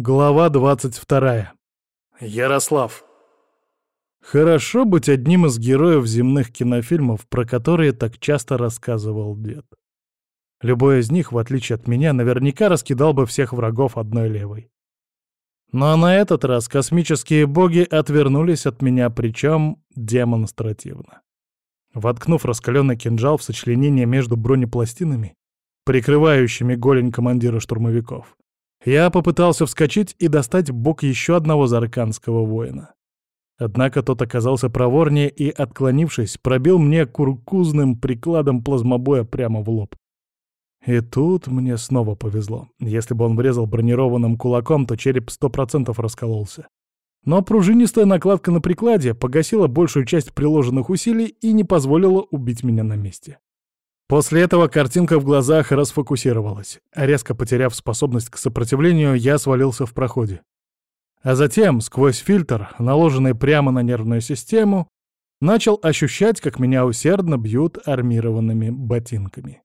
Глава 22. Ярослав. Хорошо быть одним из героев земных кинофильмов, про которые так часто рассказывал дед. Любой из них, в отличие от меня, наверняка раскидал бы всех врагов одной левой. Но на этот раз космические боги отвернулись от меня, причем демонстративно. Воткнув раскаленный кинжал в сочленение между бронепластинами, прикрывающими голень командира штурмовиков, я попытался вскочить и достать бок еще одного зарканского воина. Однако тот оказался проворнее и, отклонившись, пробил мне куркузным прикладом плазмобоя прямо в лоб. И тут мне снова повезло. Если бы он врезал бронированным кулаком, то череп сто процентов раскололся. Но пружинистая накладка на прикладе погасила большую часть приложенных усилий и не позволила убить меня на месте. После этого картинка в глазах расфокусировалась. Резко потеряв способность к сопротивлению, я свалился в проходе. А затем, сквозь фильтр, наложенный прямо на нервную систему, начал ощущать, как меня усердно бьют армированными ботинками.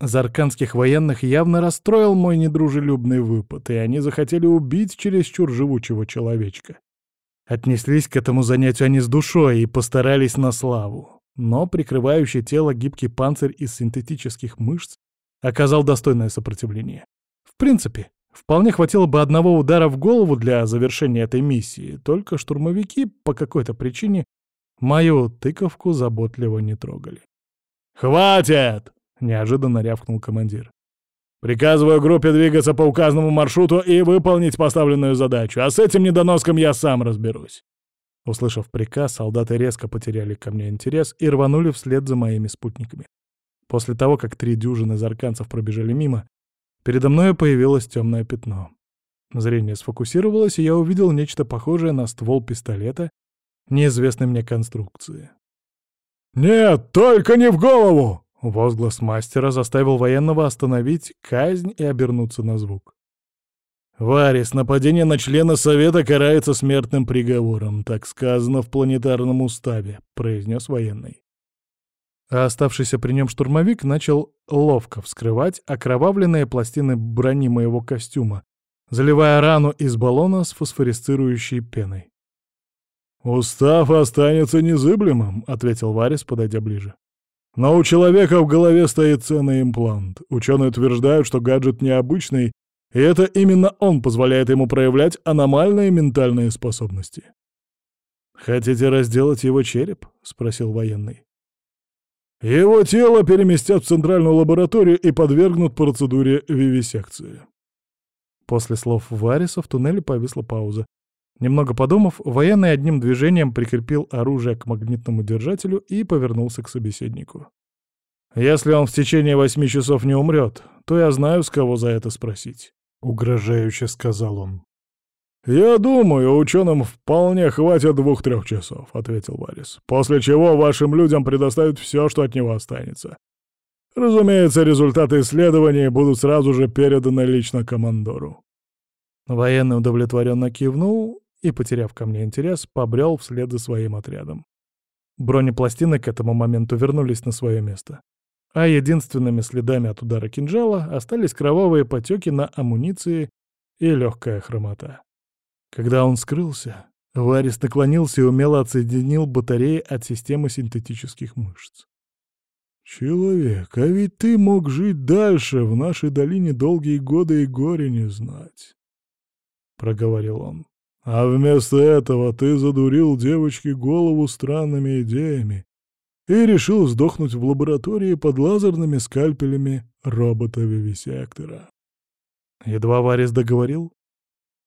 Зарканских военных явно расстроил мой недружелюбный выпад, и они захотели убить чересчур живучего человечка. Отнеслись к этому занятию они с душой и постарались на славу но прикрывающий тело гибкий панцирь из синтетических мышц оказал достойное сопротивление. В принципе, вполне хватило бы одного удара в голову для завершения этой миссии, только штурмовики по какой-то причине мою тыковку заботливо не трогали. «Хватит!» — неожиданно рявкнул командир. «Приказываю группе двигаться по указанному маршруту и выполнить поставленную задачу, а с этим недоноском я сам разберусь». Услышав приказ, солдаты резко потеряли ко мне интерес и рванули вслед за моими спутниками. После того, как три дюжины зарканцев пробежали мимо, передо мной появилось темное пятно. Зрение сфокусировалось, и я увидел нечто похожее на ствол пистолета неизвестной мне конструкции. «Нет, только не в голову!» Возглас мастера заставил военного остановить казнь и обернуться на звук. «Варис, нападение на члена Совета карается смертным приговором, так сказано в планетарном уставе», — произнес военный. А оставшийся при нем штурмовик начал ловко вскрывать окровавленные пластины брони моего костюма, заливая рану из баллона с фосфорисцирующей пеной. «Устав останется незыблемым», — ответил Варис, подойдя ближе. «Но у человека в голове стоит ценный имплант. Ученые утверждают, что гаджет необычный и это именно он позволяет ему проявлять аномальные ментальные способности. «Хотите разделать его череп?» — спросил военный. «Его тело переместят в центральную лабораторию и подвергнут процедуре вивисекции». После слов Вариса в туннеле повисла пауза. Немного подумав, военный одним движением прикрепил оружие к магнитному держателю и повернулся к собеседнику. «Если он в течение восьми часов не умрет, то я знаю, с кого за это спросить». — угрожающе сказал он. «Я думаю, ученым вполне хватит двух-трех часов», — ответил Варис. «После чего вашим людям предоставят все, что от него останется. Разумеется, результаты исследований будут сразу же переданы лично командору». Военный удовлетворенно кивнул и, потеряв ко мне интерес, побрел вслед за своим отрядом. Бронепластины к этому моменту вернулись на свое место а единственными следами от удара кинжала остались кровавые потеки на амуниции и легкая хромота. Когда он скрылся, Варис наклонился и умело отсоединил батареи от системы синтетических мышц. «Человек, а ведь ты мог жить дальше, в нашей долине долгие годы и горе не знать», — проговорил он. «А вместо этого ты задурил девочке голову странными идеями и решил сдохнуть в лаборатории под лазерными скальпелями робота-вивисектора. Едва Варис договорил,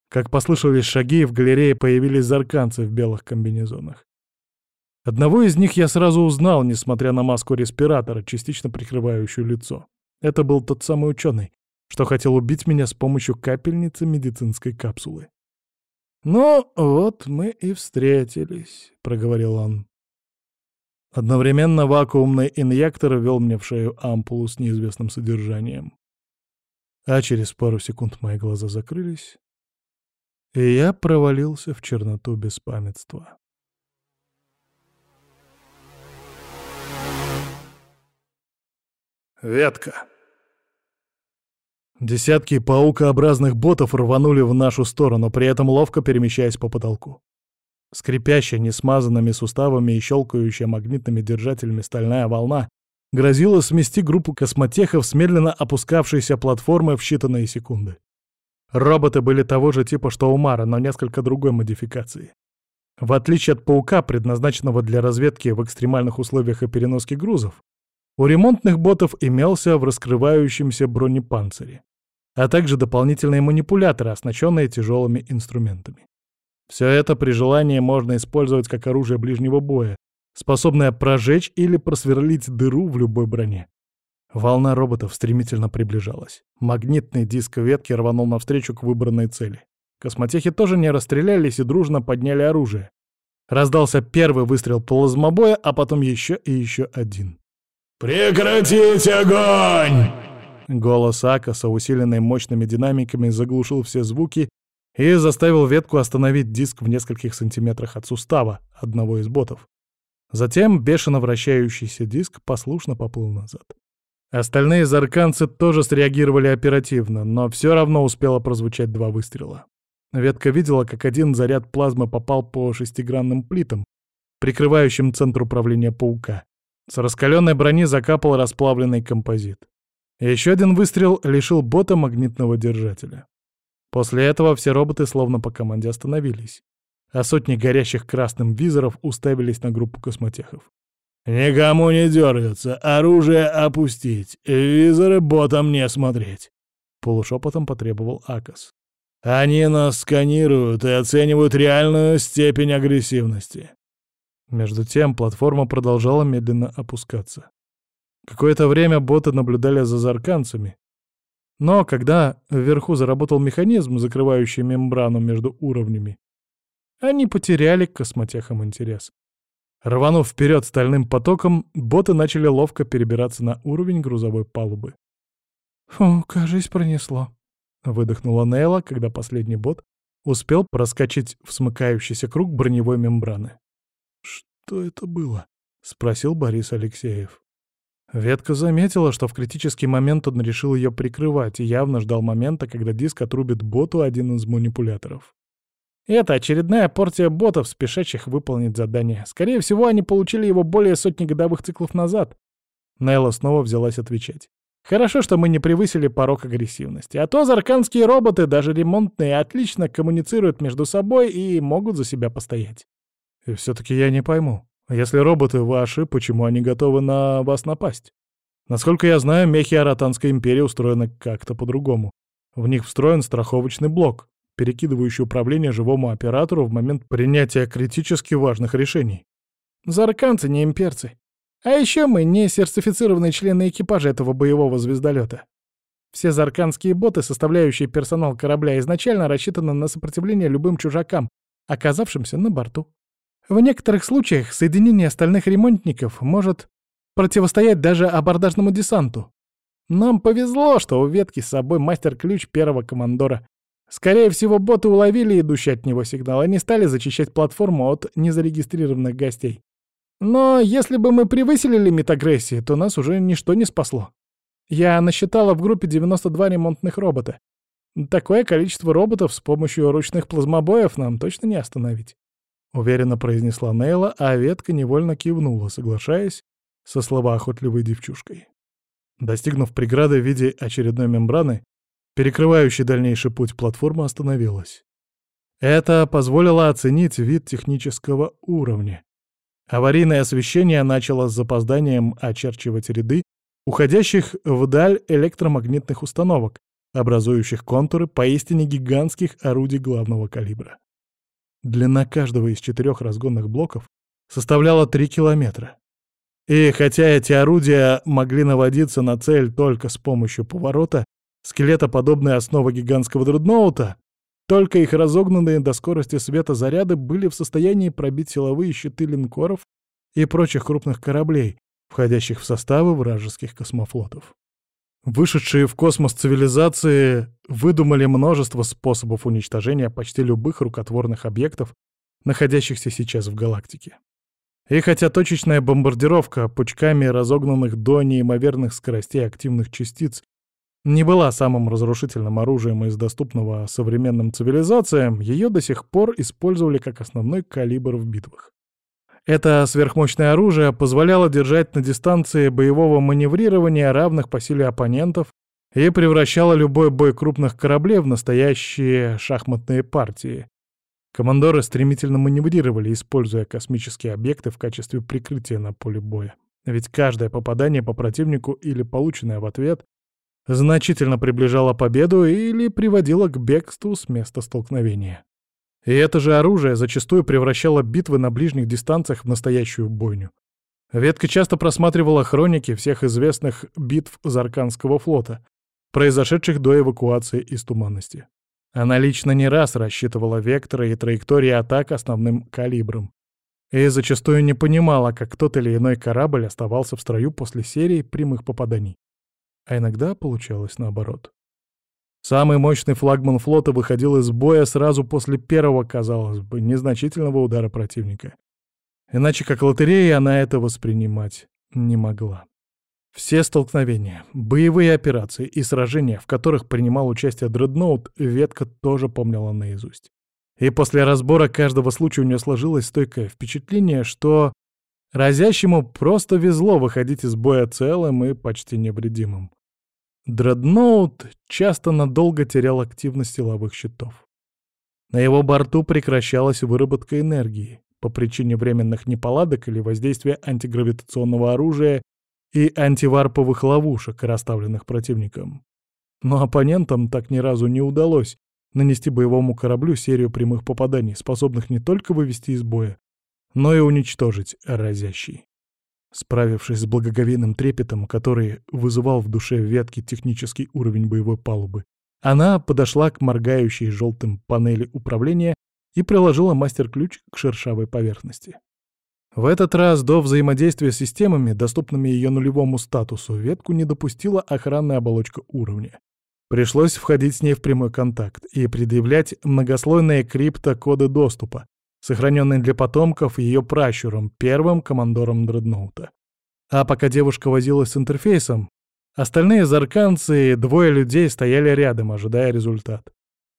как послышались шаги, и в галерее появились зарканцы в белых комбинезонах. Одного из них я сразу узнал, несмотря на маску респиратора, частично прикрывающую лицо. Это был тот самый ученый, что хотел убить меня с помощью капельницы медицинской капсулы. «Ну, вот мы и встретились», — проговорил он. Одновременно вакуумный инъектор ввел мне в шею ампулу с неизвестным содержанием. А через пару секунд мои глаза закрылись, и я провалился в черноту беспамятства. Ветка. Десятки паукообразных ботов рванули в нашу сторону, при этом ловко перемещаясь по потолку. Скрипящая несмазанными суставами и щелкающая магнитными держателями стальная волна грозила смести группу космотехов с медленно опускавшейся платформы в считанные секунды. Роботы были того же типа, что у Мара, но несколько другой модификации. В отличие от паука, предназначенного для разведки в экстремальных условиях и переноски грузов, у ремонтных ботов имелся в раскрывающемся бронепанцире, а также дополнительные манипуляторы, оснащенные тяжелыми инструментами. Все это при желании можно использовать как оружие ближнего боя, способное прожечь или просверлить дыру в любой броне. Волна роботов стремительно приближалась. Магнитный диск ветки рванул навстречу к выбранной цели. Космотехи тоже не расстрелялись и дружно подняли оружие. Раздался первый выстрел плазмобоя, а потом еще и еще один. «Прекратить огонь!» Голос Акаса, усиленный мощными динамиками, заглушил все звуки и заставил ветку остановить диск в нескольких сантиметрах от сустава одного из ботов. Затем бешено вращающийся диск послушно поплыл назад. Остальные зарканцы тоже среагировали оперативно, но все равно успело прозвучать два выстрела. Ветка видела, как один заряд плазмы попал по шестигранным плитам, прикрывающим центр управления паука. С раскаленной брони закапал расплавленный композит. Еще один выстрел лишил бота магнитного держателя. После этого все роботы словно по команде остановились, а сотни горящих красным визоров уставились на группу космотехов. «Никому не дергаться, оружие опустить, визоры ботом не смотреть», — полушепотом потребовал Акас. «Они нас сканируют и оценивают реальную степень агрессивности». Между тем платформа продолжала медленно опускаться. Какое-то время боты наблюдали за зарканцами, но когда вверху заработал механизм, закрывающий мембрану между уровнями, они потеряли к космотехам интерес. Рванув вперед стальным потоком, боты начали ловко перебираться на уровень грузовой палубы. «Фу, кажись, пронесло», — выдохнула Нейла, когда последний бот успел проскочить в смыкающийся круг броневой мембраны. «Что это было?» — спросил Борис Алексеев. Ветка заметила, что в критический момент он решил ее прикрывать и явно ждал момента, когда диск отрубит боту один из манипуляторов. Это очередная порция ботов, спешащих выполнить задание. Скорее всего, они получили его более сотни годовых циклов назад. Найла снова взялась отвечать. Хорошо, что мы не превысили порог агрессивности. А то зарканские роботы, даже ремонтные, отлично коммуницируют между собой и могут за себя постоять. И все-таки я не пойму. Если роботы ваши, почему они готовы на вас напасть? Насколько я знаю, мехи Аратанской империи устроены как-то по-другому. В них встроен страховочный блок перекидывающий управление живому оператору в момент принятия критически важных решений. Зарканцы не имперцы. А еще мы не сертифицированные члены экипажа этого боевого звездолета. Все зарканские боты, составляющие персонал корабля, изначально рассчитаны на сопротивление любым чужакам, оказавшимся на борту. В некоторых случаях соединение остальных ремонтников может противостоять даже абордажному десанту. Нам повезло, что у ветки с собой мастер-ключ первого командора, Скорее всего, боты уловили идущий от него сигнал и не стали зачищать платформу от незарегистрированных гостей. Но если бы мы превысили лимит агрессии, то нас уже ничто не спасло. Я насчитала в группе 92 ремонтных робота. Такое количество роботов с помощью ручных плазмобоев нам точно не остановить. Уверенно произнесла Нейла, а ветка невольно кивнула, соглашаясь со словоохотливой девчушкой. Достигнув преграды в виде очередной мембраны, перекрывающей дальнейший путь платформа остановилась. Это позволило оценить вид технического уровня. Аварийное освещение начало с запозданием очерчивать ряды уходящих вдаль электромагнитных установок, образующих контуры поистине гигантских орудий главного калибра. Длина каждого из четырех разгонных блоков составляла 3 километра. И хотя эти орудия могли наводиться на цель только с помощью поворота, Скелетоподобная основа гигантского дредноута, только их разогнанные до скорости света заряды были в состоянии пробить силовые щиты линкоров и прочих крупных кораблей, входящих в составы вражеских космофлотов. Вышедшие в космос цивилизации выдумали множество способов уничтожения почти любых рукотворных объектов, находящихся сейчас в галактике. И хотя точечная бомбардировка пучками разогнанных до неимоверных скоростей активных частиц не была самым разрушительным оружием из доступного современным цивилизациям, ее до сих пор использовали как основной калибр в битвах. Это сверхмощное оружие позволяло держать на дистанции боевого маневрирования равных по силе оппонентов и превращало любой бой крупных кораблей в настоящие шахматные партии. Командоры стремительно маневрировали, используя космические объекты в качестве прикрытия на поле боя. Ведь каждое попадание по противнику или полученное в ответ значительно приближало победу или приводило к бегству с места столкновения. И это же оружие зачастую превращало битвы на ближних дистанциях в настоящую бойню. Ветка часто просматривала хроники всех известных битв Зарканского флота, произошедших до эвакуации из туманности. Она лично не раз рассчитывала векторы и траектории атак основным калибром. И зачастую не понимала, как тот или иной корабль оставался в строю после серии прямых попаданий. А иногда получалось наоборот. Самый мощный флагман флота выходил из боя сразу после первого, казалось бы, незначительного удара противника. Иначе как лотерея она это воспринимать не могла. Все столкновения, боевые операции и сражения, в которых принимал участие Дредноут, ветка тоже помнила наизусть. И после разбора каждого случая у нее сложилось стойкое впечатление, что разящему просто везло выходить из боя целым и почти невредимым. Дредноут часто надолго терял активность силовых щитов. На его борту прекращалась выработка энергии по причине временных неполадок или воздействия антигравитационного оружия и антиварповых ловушек, расставленных противником. Но оппонентам так ни разу не удалось нанести боевому кораблю серию прямых попаданий, способных не только вывести из боя, но и уничтожить разящий. Справившись с благоговейным трепетом, который вызывал в душе ветки технический уровень боевой палубы, она подошла к моргающей желтым панели управления и приложила мастер-ключ к шершавой поверхности. В этот раз до взаимодействия с системами, доступными ее нулевому статусу, ветку не допустила охранная оболочка уровня. Пришлось входить с ней в прямой контакт и предъявлять многослойные криптокоды доступа, сохраненный для потомков ее пращуром, первым командором дредноута. А пока девушка возилась с интерфейсом, остальные зарканцы и двое людей стояли рядом, ожидая результат.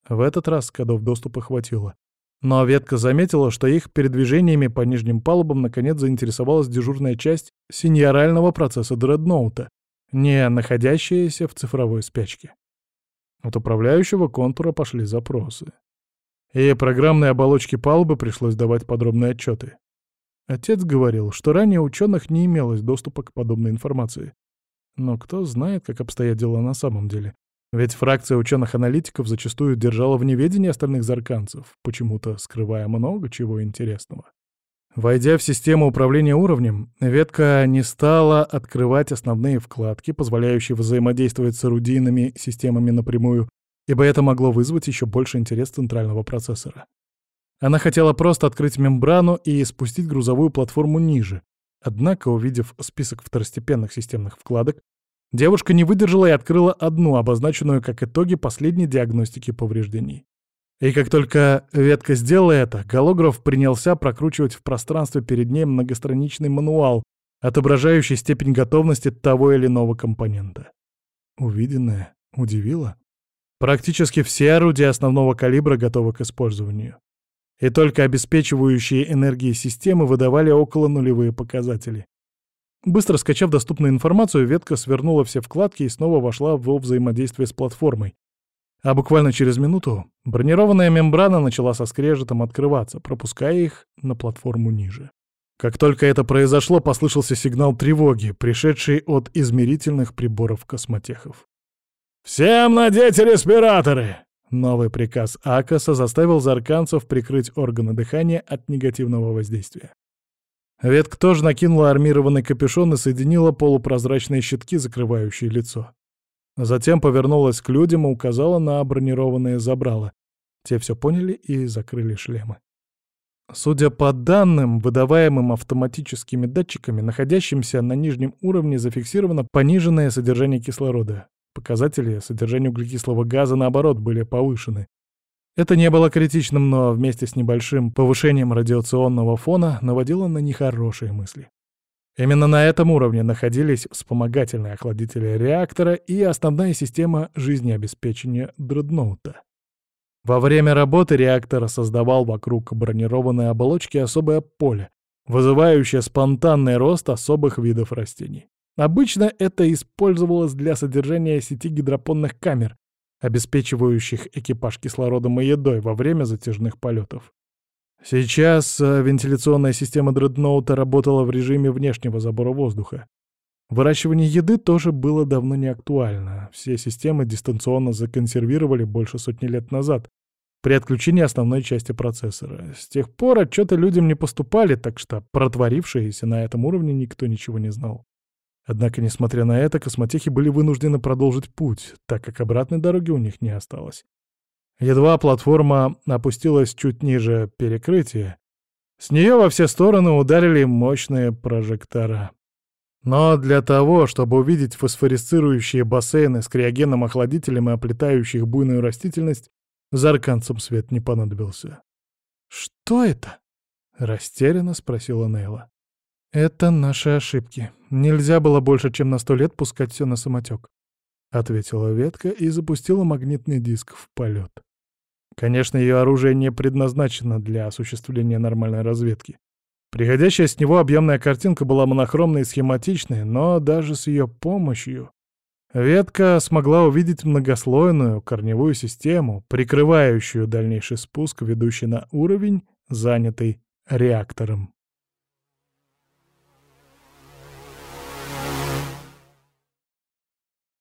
В этот раз кодов доступа хватило. Но ветка заметила, что их передвижениями по нижним палубам наконец заинтересовалась дежурная часть синьорального процесса дредноута, не находящаяся в цифровой спячке. От управляющего контура пошли запросы и программной оболочке палубы пришлось давать подробные отчеты. Отец говорил, что ранее ученых не имелось доступа к подобной информации. Но кто знает, как обстоят дела на самом деле. Ведь фракция ученых-аналитиков зачастую держала в неведении остальных зарканцев, почему-то скрывая много чего интересного. Войдя в систему управления уровнем, ветка не стала открывать основные вкладки, позволяющие взаимодействовать с орудийными системами напрямую, ибо это могло вызвать еще больше интерес центрального процессора. Она хотела просто открыть мембрану и спустить грузовую платформу ниже. Однако, увидев список второстепенных системных вкладок, девушка не выдержала и открыла одну, обозначенную как итоги последней диагностики повреждений. И как только ветка сделала это, голограф принялся прокручивать в пространстве перед ней многостраничный мануал, отображающий степень готовности того или иного компонента. Увиденное удивило. Практически все орудия основного калибра готовы к использованию. И только обеспечивающие энергии системы выдавали около нулевые показатели. Быстро скачав доступную информацию, ветка свернула все вкладки и снова вошла во взаимодействие с платформой. А буквально через минуту бронированная мембрана начала со скрежетом открываться, пропуская их на платформу ниже. Как только это произошло, послышался сигнал тревоги, пришедший от измерительных приборов космотехов. «Всем надеть респираторы!» Новый приказ Акаса заставил зарканцев прикрыть органы дыхания от негативного воздействия. Ветка тоже накинула армированный капюшон и соединила полупрозрачные щитки, закрывающие лицо. Затем повернулась к людям и указала на бронированные забрала. Те все поняли и закрыли шлемы. Судя по данным, выдаваемым автоматическими датчиками, находящимся на нижнем уровне зафиксировано пониженное содержание кислорода. Показатели содержания углекислого газа, наоборот, были повышены. Это не было критичным, но вместе с небольшим повышением радиационного фона наводило на нехорошие мысли. Именно на этом уровне находились вспомогательные охладители реактора и основная система жизнеобеспечения дредноута. Во время работы реактор создавал вокруг бронированной оболочки особое поле, вызывающее спонтанный рост особых видов растений. Обычно это использовалось для содержания сети гидропонных камер, обеспечивающих экипаж кислородом и едой во время затяжных полетов. Сейчас э, вентиляционная система дредноута работала в режиме внешнего забора воздуха. Выращивание еды тоже было давно не актуально. Все системы дистанционно законсервировали больше сотни лет назад, при отключении основной части процессора. С тех пор отчеты людям не поступали, так что протворившиеся на этом уровне никто ничего не знал. Однако, несмотря на это, космотехи были вынуждены продолжить путь, так как обратной дороги у них не осталось. Едва платформа опустилась чуть ниже перекрытия, с нее во все стороны ударили мощные прожектора. Но для того, чтобы увидеть фосфорисцирующие бассейны с криогенным охладителем и оплетающих буйную растительность, зарканцам свет не понадобился. «Что это?» — растерянно спросила Нейла. «Это наши ошибки. Нельзя было больше, чем на сто лет пускать все на самотек», — ответила ветка и запустила магнитный диск в полет. Конечно, ее оружие не предназначено для осуществления нормальной разведки. Приходящая с него объемная картинка была монохромной и схематичной, но даже с ее помощью ветка смогла увидеть многослойную корневую систему, прикрывающую дальнейший спуск, ведущий на уровень, занятый реактором.